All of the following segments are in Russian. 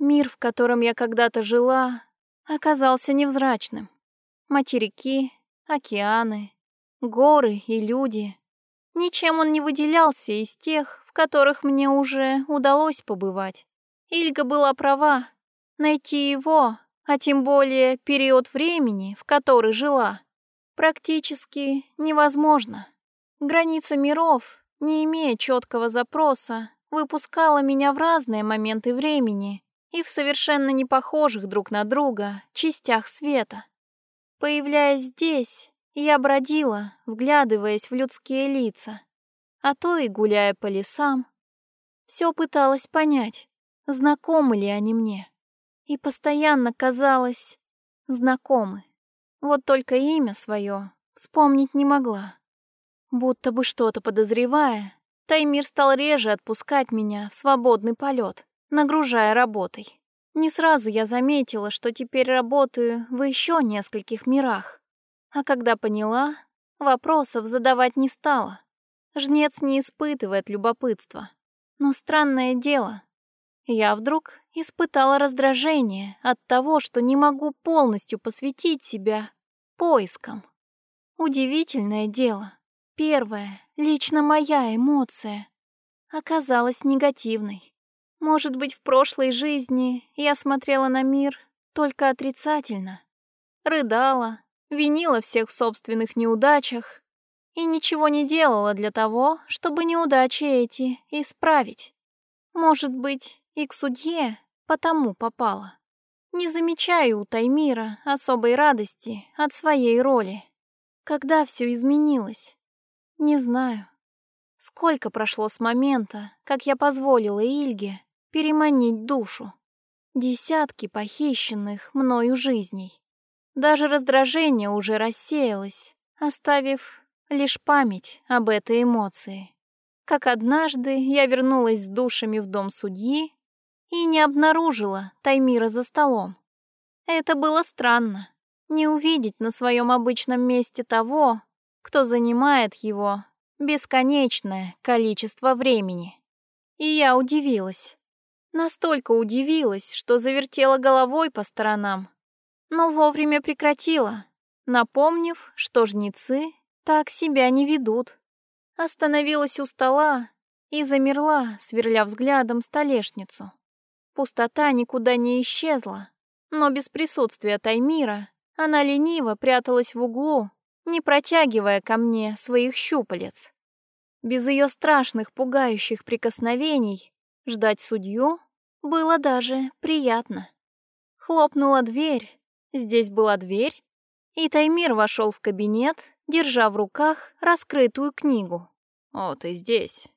Мир, в котором я когда-то жила, оказался невзрачным. Материки, океаны, горы и люди. Ничем он не выделялся из тех, в которых мне уже удалось побывать. Ильга была права. Найти его, а тем более период времени, в который жила, практически невозможно. Граница миров, не имея четкого запроса, выпускала меня в разные моменты времени и в совершенно не похожих друг на друга частях света. Появляясь здесь, я бродила, вглядываясь в людские лица, а то и гуляя по лесам. Все пыталась понять, знакомы ли они мне. И постоянно казалось, знакомы. Вот только имя свое вспомнить не могла. Будто бы что-то подозревая, Таймир стал реже отпускать меня в свободный полет, нагружая работой. Не сразу я заметила, что теперь работаю в еще нескольких мирах. А когда поняла, вопросов задавать не стала. Жнец не испытывает любопытства. Но странное дело, я вдруг испытала раздражение от того, что не могу полностью посвятить себя поискам. Удивительное дело. Первая, лично моя эмоция оказалась негативной. Может быть, в прошлой жизни я смотрела на мир только отрицательно. Рыдала, винила всех в собственных неудачах и ничего не делала для того, чтобы неудачи эти исправить. Может быть, и к судье потому попала. Не замечаю у Таймира особой радости от своей роли. Когда все изменилось? Не знаю. Сколько прошло с момента, как я позволила Ильге переманить душу? Десятки похищенных мною жизней. Даже раздражение уже рассеялось, оставив лишь память об этой эмоции. Как однажды я вернулась с душами в дом судьи и не обнаружила Таймира за столом. Это было странно. Не увидеть на своем обычном месте того, кто занимает его бесконечное количество времени. И я удивилась. Настолько удивилась, что завертела головой по сторонам, но вовремя прекратила, напомнив, что жнецы так себя не ведут. Остановилась у стола и замерла, сверля взглядом столешницу. Пустота никуда не исчезла, но без присутствия Таймира она лениво пряталась в углу, не протягивая ко мне своих щупалец. Без ее страшных, пугающих прикосновений ждать судью было даже приятно. Хлопнула дверь, здесь была дверь, и Таймир вошел в кабинет, держа в руках раскрытую книгу. «О, ты здесь».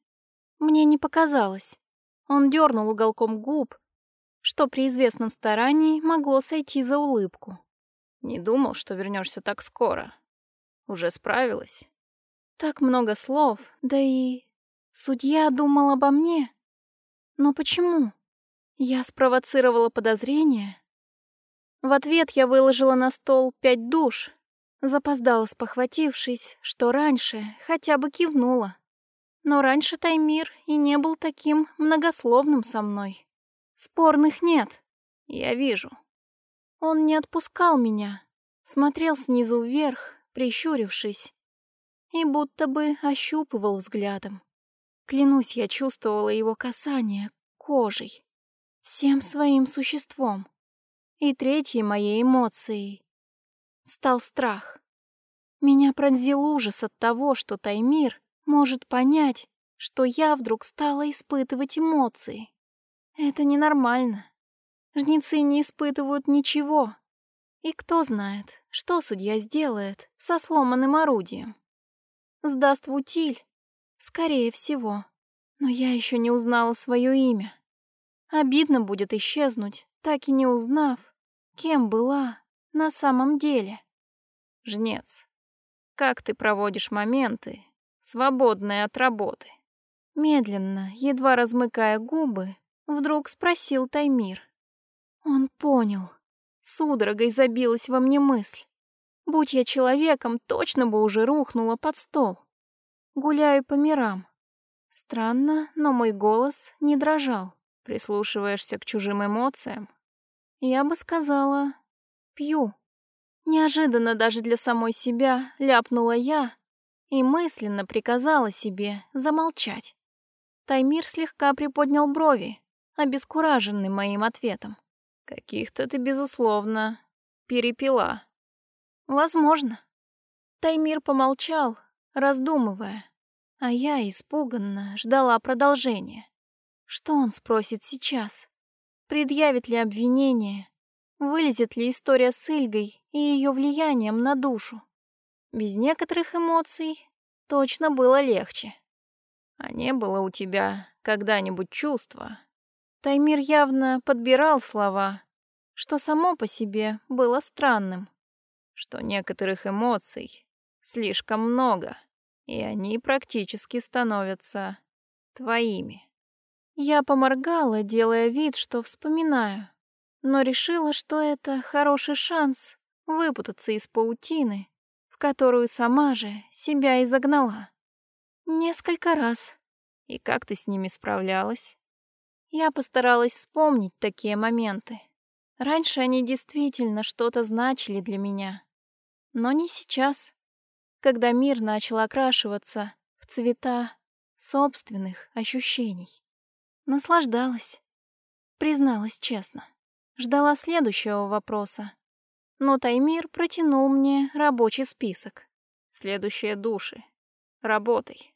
Мне не показалось. Он дернул уголком губ, что при известном старании могло сойти за улыбку. «Не думал, что вернешься так скоро. Уже справилась?» Так много слов, да и... Судья думал обо мне. Но почему? Я спровоцировала подозрение. В ответ я выложила на стол пять душ, запоздала спохватившись, что раньше хотя бы кивнула. Но раньше Таймир и не был таким многословным со мной. Спорных нет, я вижу. Он не отпускал меня, смотрел снизу вверх, прищурившись, и будто бы ощупывал взглядом. Клянусь, я чувствовала его касание кожей, всем своим существом. И третьей моей эмоцией стал страх. Меня пронзил ужас от того, что Таймир может понять, что я вдруг стала испытывать эмоции. Это ненормально. Жнецы не испытывают ничего. И кто знает, что судья сделает со сломанным орудием. Сдаст в утиль? Скорее всего. Но я еще не узнала свое имя. Обидно будет исчезнуть, так и не узнав, кем была на самом деле. Жнец, как ты проводишь моменты, свободные от работы? Медленно, едва размыкая губы, вдруг спросил Таймир. Он понял. Судорогой забилась во мне мысль. Будь я человеком, точно бы уже рухнула под стол. Гуляю по мирам. Странно, но мой голос не дрожал. Прислушиваешься к чужим эмоциям? Я бы сказала, пью. Неожиданно даже для самой себя ляпнула я и мысленно приказала себе замолчать. Таймир слегка приподнял брови, обескураженный моим ответом. «Каких-то ты, безусловно, перепила». «Возможно». Таймир помолчал, раздумывая, а я испуганно ждала продолжения. Что он спросит сейчас? Предъявит ли обвинение? Вылезет ли история с Ильгой и ее влиянием на душу? Без некоторых эмоций точно было легче. А не было у тебя когда-нибудь чувства? Таймир явно подбирал слова, что само по себе было странным. Что некоторых эмоций слишком много, и они практически становятся твоими. Я поморгала, делая вид, что вспоминаю, но решила, что это хороший шанс выпутаться из паутины, в которую сама же себя и загнала. Несколько раз. И как ты с ними справлялась? Я постаралась вспомнить такие моменты. Раньше они действительно что-то значили для меня. Но не сейчас, когда мир начал окрашиваться в цвета собственных ощущений. Наслаждалась. Призналась честно. Ждала следующего вопроса. Но Таймир протянул мне рабочий список. Следующие души. Работай.